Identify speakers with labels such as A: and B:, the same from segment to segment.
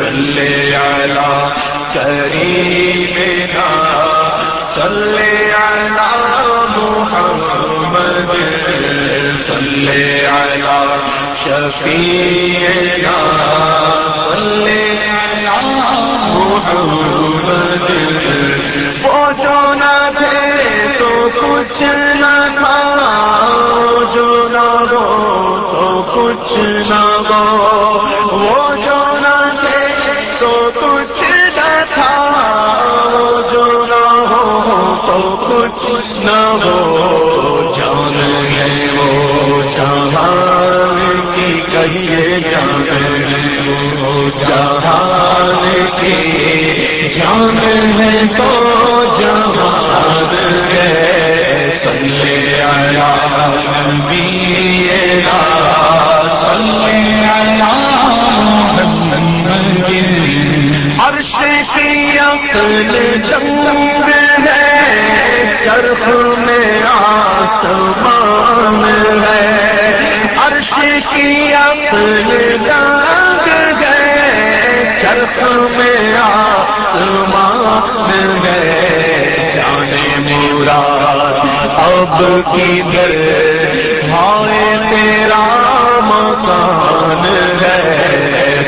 A: آیا نبی سلے سلے آیا شفیع سلے سلے شفیعنا صلی محمد، وہ جو نہ تھے تو کچھ نہ تھا۔ جو نہ ہو تو کچھ نہ ہو۔ تو کچھ نہ ہو، جان ہے وہ جہاں کہیے جان ہے وہ، جہان کی جان ہے تو جہان ہے۔ سلے آیا نبی سلے آیا عرش کی عقل دنگ چرخ میں آسمان ہے۔ کی اپن جاگ گئے چرخ میں آسمان گئے جانے مورا اب کی در بھائے تیرا مکان ہے۔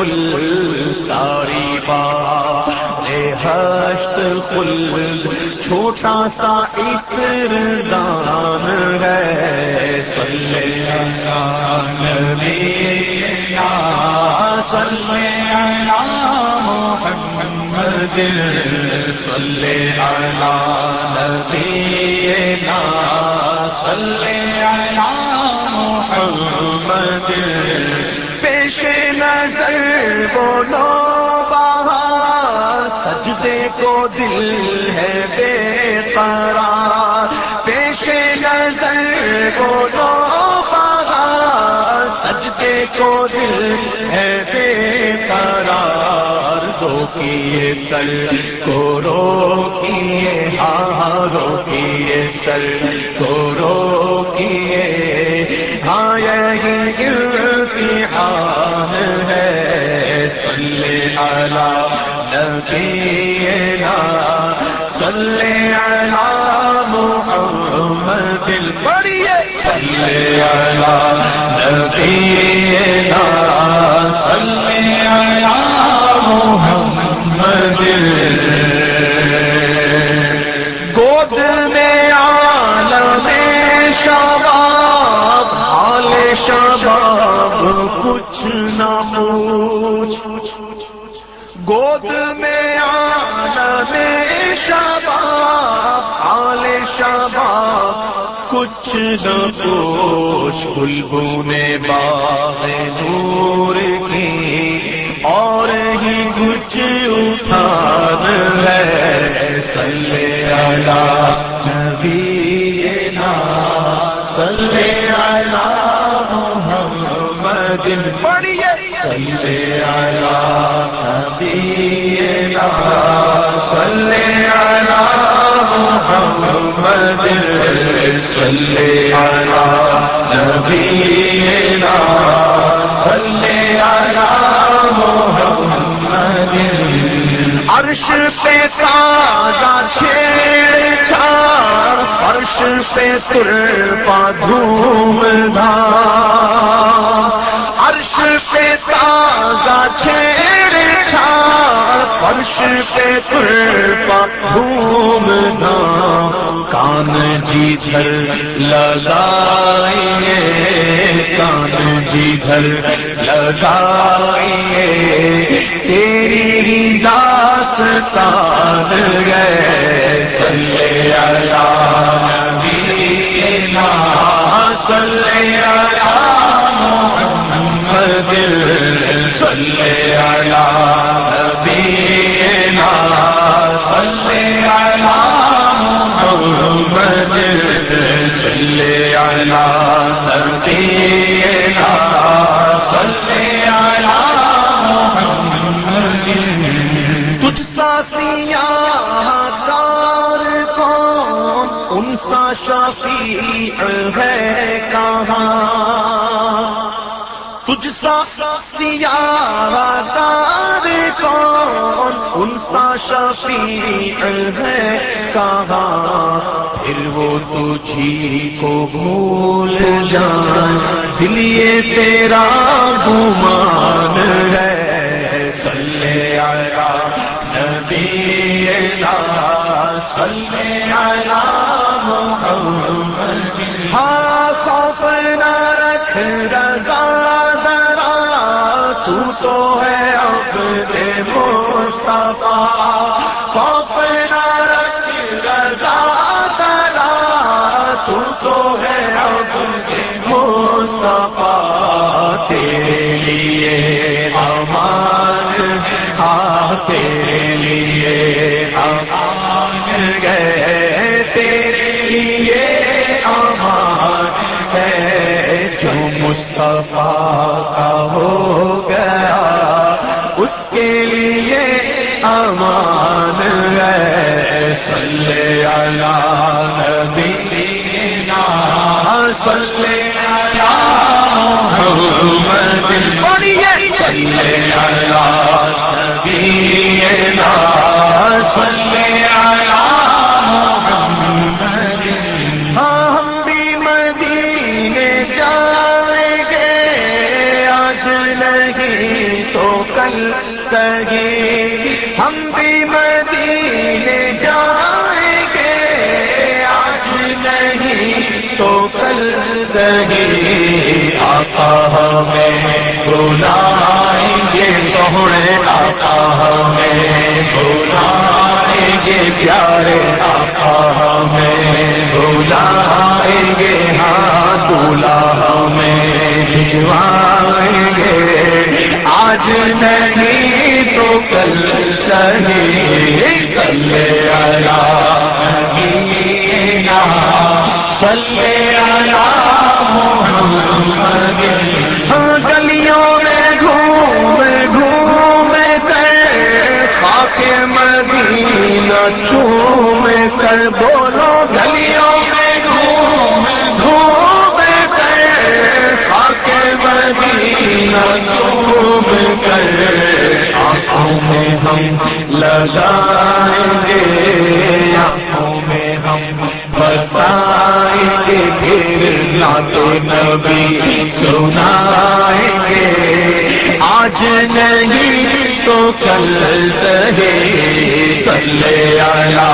A: کل ساری بات ہشت کل چھوٹا سا ایک دان ہے۔ سلے نبی سلے محمد سلے نبی سلے محمد۔ پیش نظر بولو باہر سجدے کو دل ہے بے قرار۔ پیش نظر بولو باہر سجدے کو دل ہے بے قرار۔ دو کیے سر، کو رو کیے ہاں, ہاں، رو کیے سر، کو رو کیے ہاں ہے۔ سلے آلہ نبینا سلے آلہ محمد بڑھیے سلے آلہ نبینا سلے آلہ محمد۔ گود میں عالم شباب حال شباب کچھ نہ شباب حال شباب کچھ نہ پوچھ بلبونے باغ نور کی، اور ہی کچھ اٹھان ہے سلے آلہ نبی نا سلے آلہ محمد پڑھیے سلے آیا نبینا سلے سلے آیا نبینا سلے آیا محمد۔ عرش سے تازہ چھیڑ چھاڑ فرش سے تر پا دھوم دھام عرش سے تازہ چھیڑ فرش پہ تر پا دھوم دھام کان جی دھر لگائیے، کان جی دھر لگائیے۔ تیری داس داستان گئے سلے ہے کہاں؟ تجھ سا سیاہ کار کون؟ ان سا شفیع ہے کہاں؟ پھر وہ تجھی کو بھول جان دل یہ تیرا گمان ہے۔ سلے آیا نبی سلے آیا محمد مصطفیٰ کا ہو گیا، اس کے لیے امان ہے۔ صلی اللہ نبی صلی اللہ محمد۔ آقا ہمیں بلائیں گے سوڑے آقا ہمیں۔ بلائیں گے پیارے آقا ہمیں۔ بلائیں گے ہاں دولا ہمیں۔ بھجوائیں گے۔ آج نہیں تو کل سہی سلے آیا سلے آیا محمد مدینہ چوم کر بولو، گلیوں میں گھوم گھوم کر خاک مدینہ چوم کر، آنکھوں میں ہم لگائیں گے۔ گے پھر نبی سنائیں گے۔ آج نہیں تو کل سہے سلے آیا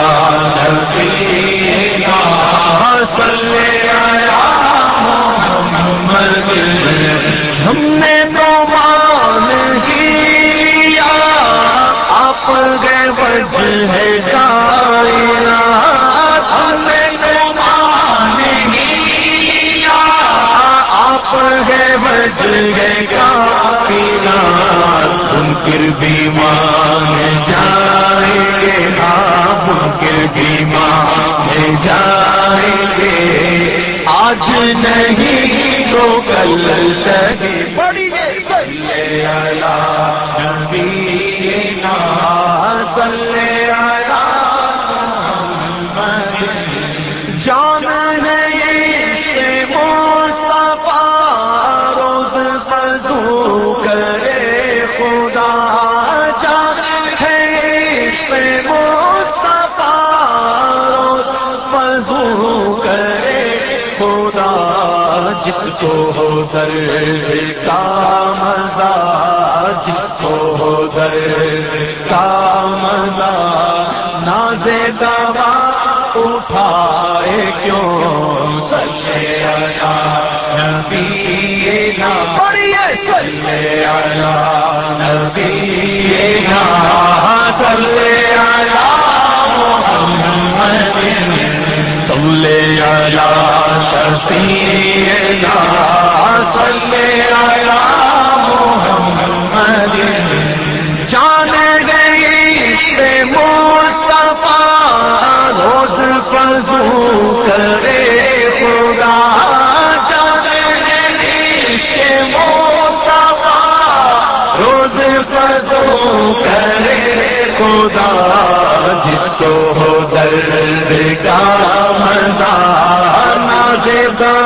A: نبی سلے آیا کل سہی کو ہو در کا مزہ جس کو ہو در کا مزہ ناز دوا اٹھائے کیوں؟ سلے آیا نبی نا۔ سلے آیا نبی نا۔ سلے آیا محمد صلی علی شفیعنا خدا. گئی روز کرے جس کو ہو درد کا مزہ ناز دوا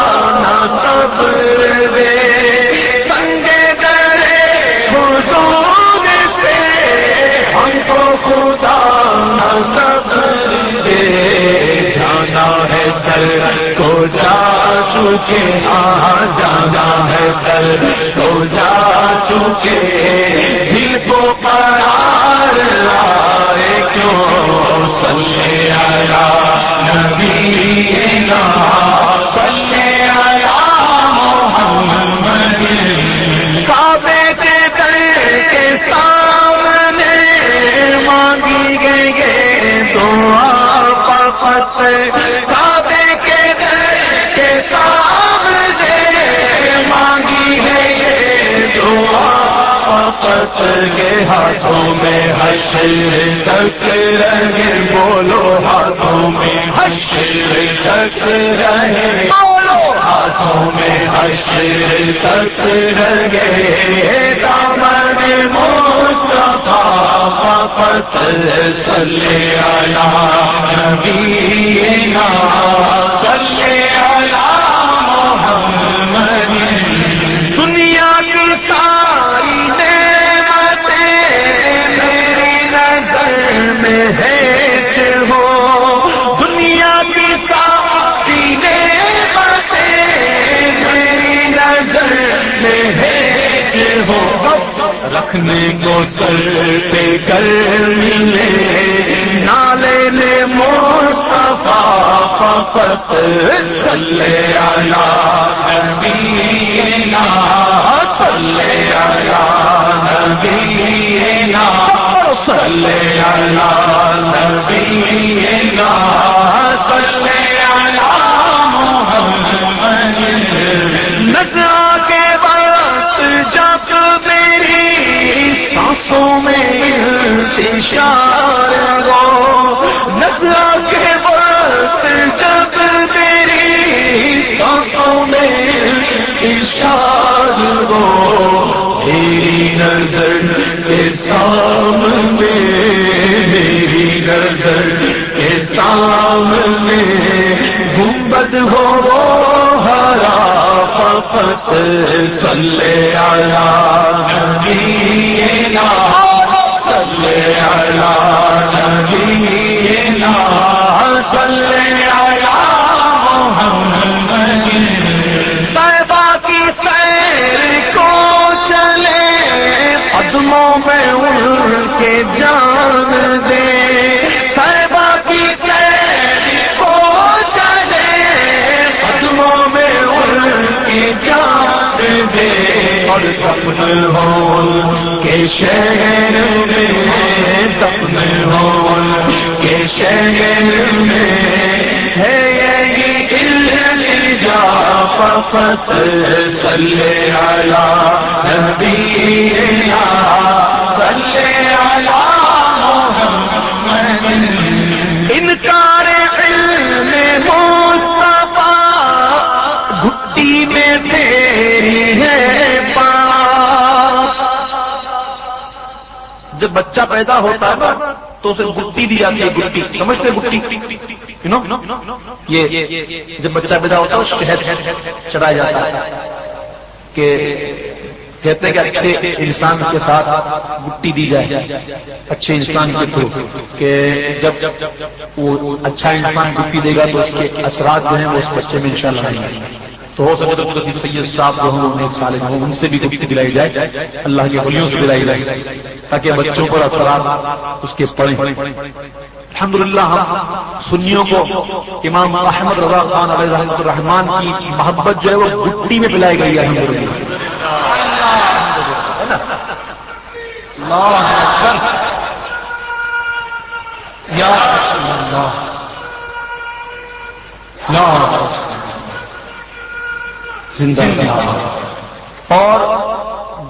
A: چکے ہاں جانا ہے سر کو جا چکے دل کو قرار آئے کیوں؟ سلے آیا نبینا سلے آیا محمد، کعبے کے در کے سامنے مانگی گئی دعا فقط فقط کے ہاتھوں میں حشر تک رہے بولو ہاتھوں میں حشر تک رہے بولو۔ ہاتھوں میں حشر تک رہے دامن مصطفیٰ فقط صلی علی نبینا رکھنے کو سر پہ کر ملے۔ نالے نے مصطفیٰ فقط صلی علی نبینا صلی علی نبینا صلی علی نبینا صلی اشار ہو، میری نظر کے سامنے، میری نظر کے سامنے، گنبد ہو ہرا فقط صلی علی نبینا، صلی علی نبینا، صلی علی محمد کے جان دے۔ طیبہ کی سیر کو چلے، قدموں میں ان کی جان دے۔ اور دفن ہو کے شہر میں دفن ہو کے شہر میں ہے۔ یہ یعنی الجا انکار علم مصطفیٰ، گھٹی میں تیری ہے جب بچہ پیدا ہوتا ہے نا،
B: تو اسے گٹی دی جاتی ہے گٹی سمجھتے گٹی یہ جب بچہ پیدا ہوتا ہے شہد چڑھایا جاتا ہے کہ کہتے ہیں کہ اچھے انسان کے ساتھ گٹی دی جائے، اچھے انسان کے تھرو، کہ جب وہ اچھا انسان گٹی دے گا تو اس کے اثرات جو ہیں وہ اس بچے میں انشاءاللہ شاء اللہ تو ہو سکے تو کسی سید صاحب جو ہوں ہوں، ان سے بھی کچھ دلائی جائے، اللہ کے بلیوں سے دلائی جائے، تاکہ بچوں پر اثرات اس کے پڑھیں الحمد للہ ہم سنیوں کو امام احمد رضا خان علیہ رحمۃ الرحمان کی محبت جو ہے وہ گٹی میں پلائی گئی ہے زندہ اور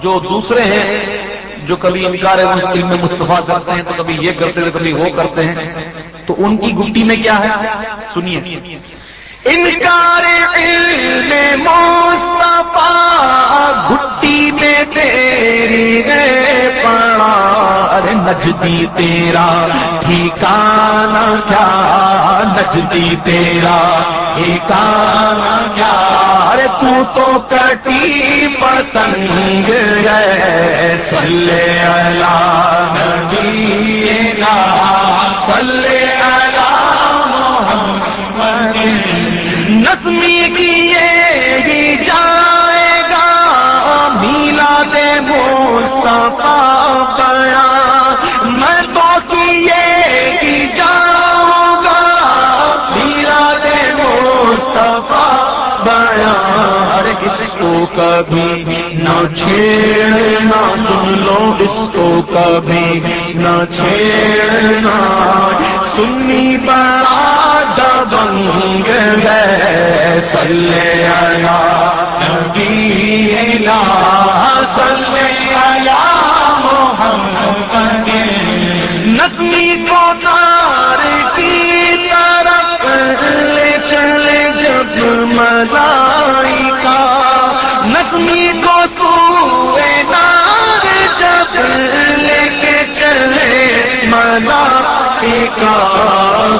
B: جو دوسرے ہیں، جو کبھی انکار مسلم میں مستفا کرتے ہیں، تو کبھی یہ کرتے ہیں کبھی وہ کرتے ہیں۔ تو ان کی گٹی میں کیا ہے؟ سنیے۔
A: انکار علم مصطفیٰ، گھٹی میں تیری پڑا۔ ارے نجدی تیرا ٹھیکانا کیا؟ نجدی تیرا ٹھیکانا کیا؟ ارے تو تو کٹی پتنگ ہے سلے اللہ نبی سلے نسمی کیے ہی جائے گا۔ میلا دے مصطفیٰ بیا میں تو کیے ہی جاؤں گا۔ میلا دے مصطفیٰ بیا ہر کس کو کبھی نہ چھیڑنا، سن لو اس کو کبھی نہ چھیڑنا۔ سنی بڑا دبنگ ہے سلے آیا نبی لا سلے آیا محمد نظمی کو نار کی طرف لے چلے جب ملائی کا، نظمی کو سوئے نار جب کا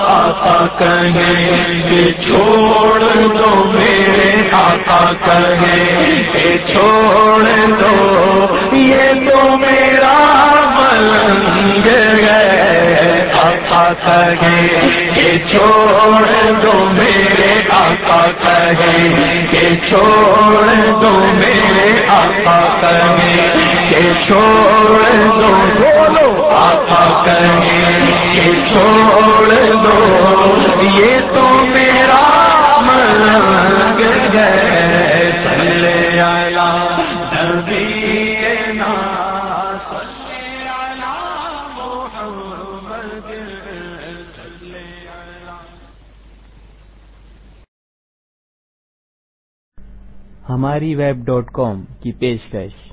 A: آقا کہیں کہ چھوڑ دو میرے آقا کہیں کہ چھوڑ دو، یہ تو میرا ملنگ ہے، آقا کہیں کہ چھوڑ دو میرے آقا کہیں کہ چھوڑ دو میرے آقا کہیں کہ چھوڑ دو، بولو، آقا کہیں کہ چھوڑ دو، یہ تو میرا ملنگ ہے۔ سلے آیا نا سلے آیا محمد سلے آیا
C: ہماری ویب ڈاٹ کام کی پیشکش۔